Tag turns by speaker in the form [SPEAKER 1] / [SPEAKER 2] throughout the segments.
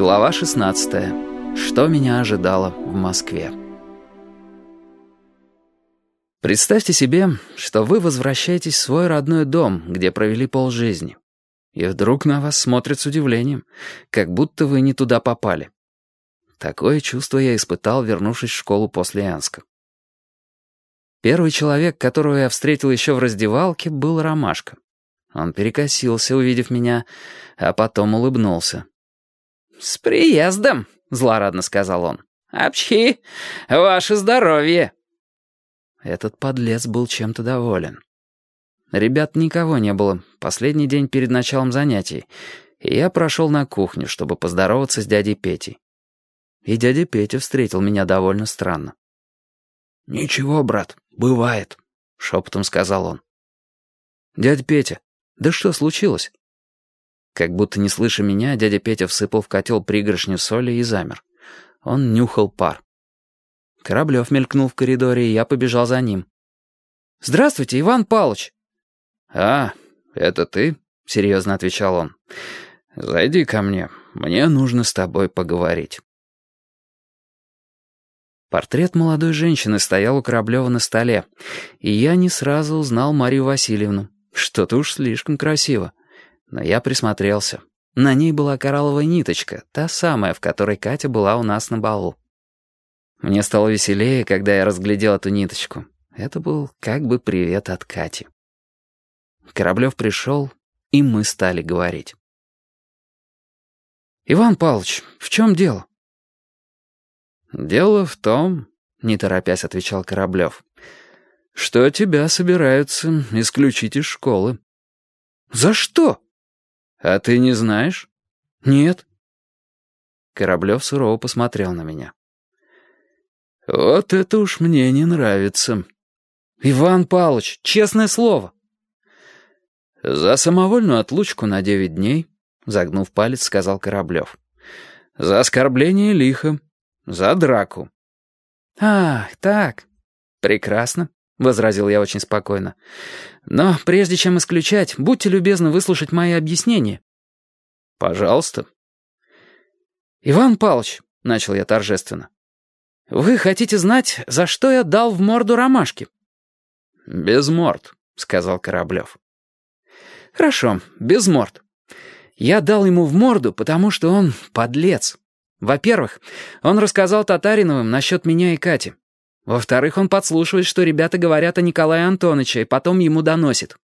[SPEAKER 1] Глава 16. Что меня ожидало в Москве? Представьте себе, что вы возвращаетесь в свой родной дом, где провели полжизни. И вдруг на вас смотрят с удивлением, как будто вы не туда попали. Такое чувство я испытал, вернувшись в школу после Энска. Первый человек, которого я встретил еще в раздевалке, был Ромашка. Он перекосился, увидев меня, а потом улыбнулся. «С приездом!» — злорадно сказал он. «Общи! Ваше здоровье!» Этот подлец был чем-то доволен. Ребят никого не было, последний день перед началом занятий, и я прошел на кухню, чтобы поздороваться с дядей Петей. И дядя Петя встретил меня довольно странно. «Ничего, брат, бывает», — шепотом сказал он. «Дядя Петя, да что случилось?» Как будто не слыша меня, дядя Петя всыпал в котел пригоршню соли и замер. Он нюхал пар. Кораблев мелькнул в коридоре, и я побежал за ним. «Здравствуйте, Иван Павлович!» «А, это ты?» — серьезно отвечал он. «Зайди ко мне, мне нужно с тобой поговорить». Портрет молодой женщины стоял у Кораблева на столе, и я не сразу узнал Марию Васильевну. Что-то уж слишком красиво. Но я присмотрелся. На ней была коралловая ниточка, та самая, в которой Катя была у нас на балу. Мне стало веселее, когда я разглядел эту ниточку. Это был как бы привет от Кати. Кораблев пришел, и мы стали говорить. «Иван Павлович, в чем дело?» «Дело в том, — не торопясь отвечал Кораблев, — что тебя собираются исключить из школы». «За что?» «А ты не знаешь?» «Нет». Кораблев сурово посмотрел на меня. «Вот это уж мне не нравится». «Иван Павлович, честное слово». «За самовольную отлучку на девять дней», — загнув палец, сказал Кораблев. «За оскорбление лиха, за драку». «Ах, так. Прекрасно», — возразил я очень спокойно. «Но прежде чем исключать, будьте любезны выслушать мои объяснения». «Пожалуйста». «Иван Павлович», — начал я торжественно, — «вы хотите знать, за что я дал в морду ромашки?» «Без морд», — сказал Кораблев. «Хорошо, без морд. Я дал ему в морду, потому что он подлец. Во-первых, он рассказал Татариновым насчет меня и Кати. Во-вторых, он подслушивает, что ребята говорят о Николае Антоновиче, и потом ему доносит.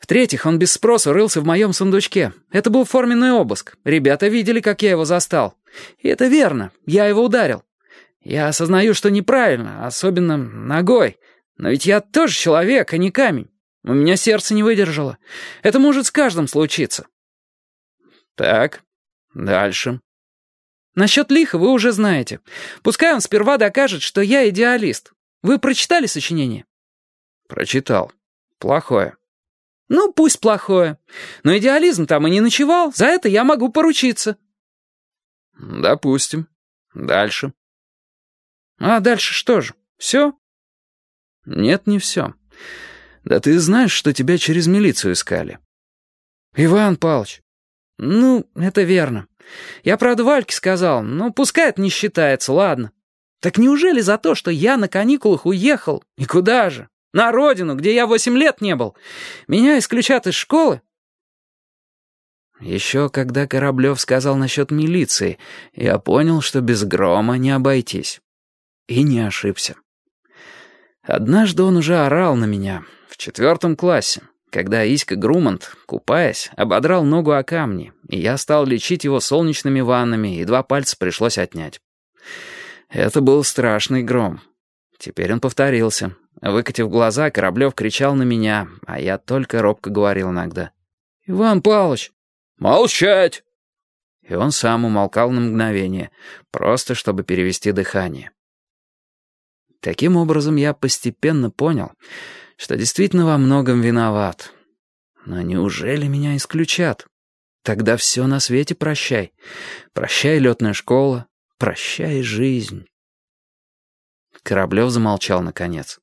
[SPEAKER 1] В-третьих, он без спроса рылся в моем сундучке. Это был форменный обыск. Ребята видели, как я его застал. И это верно, я его ударил. Я осознаю, что неправильно, особенно ногой. Но ведь я тоже человек, а не камень. У меня сердце не выдержало. Это может с каждым случиться. Так, дальше. Насчет лиха вы уже знаете. Пускай он сперва докажет, что я идеалист. Вы прочитали сочинение? Прочитал. Плохое. Ну, пусть плохое. Но идеализм там и не ночевал. За это я могу поручиться. Допустим. Дальше. А дальше что же? Все? Нет, не все. Да ты знаешь, что тебя через милицию искали. Иван Павлович. Ну, это верно. Я, правда, Вальке сказал, ну, пускай это не считается, ладно. Так неужели за то, что я на каникулах уехал? И куда же? На родину, где я восемь лет не был. Меня исключат из школы? Еще когда Кораблев сказал насчет милиции, я понял, что без грома не обойтись. И не ошибся. Однажды он уже орал на меня в четвертом классе когда Иська Грумант, купаясь, ободрал ногу о камни, и я стал лечить его солнечными ваннами, и два пальца пришлось отнять. Это был страшный гром. Теперь он повторился. Выкатив глаза, Кораблев кричал на меня, а я только робко говорил иногда. «Иван Павлович!» «Молчать!» И он сам умолкал на мгновение, просто чтобы перевести дыхание. Таким образом, я постепенно понял, что действительно во многом виноват. Но неужели меня исключат? Тогда все на свете прощай. Прощай, летная школа, прощай, жизнь. Кораблев замолчал наконец.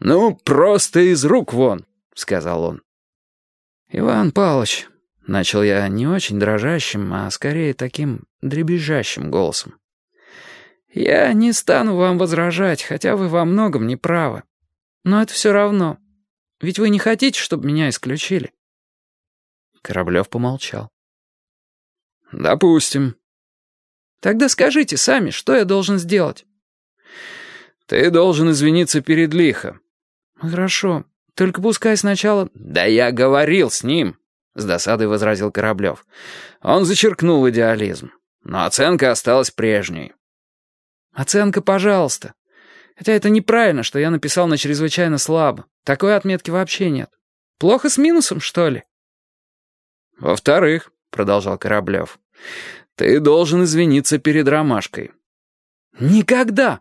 [SPEAKER 1] «Ну, просто из рук вон», — сказал он. «Иван Павлович, Начал я не очень дрожащим, а скорее таким дребезжащим голосом. «Я не стану вам возражать, хотя вы во многом не правы. Но это все равно. Ведь вы не хотите, чтобы меня исключили?» Кораблев помолчал. «Допустим». «Тогда скажите сами, что я должен сделать?» «Ты должен извиниться перед Лихо». «Хорошо. Только пускай сначала...» «Да я говорил с ним», — с досадой возразил Кораблев. «Он зачеркнул идеализм, но оценка осталась прежней». «Оценка, пожалуйста. Хотя это неправильно, что я написал на чрезвычайно слабо. Такой отметки вообще нет. Плохо с минусом, что ли?» «Во-вторых», — продолжал Кораблев, — «ты должен извиниться перед Ромашкой». «Никогда!»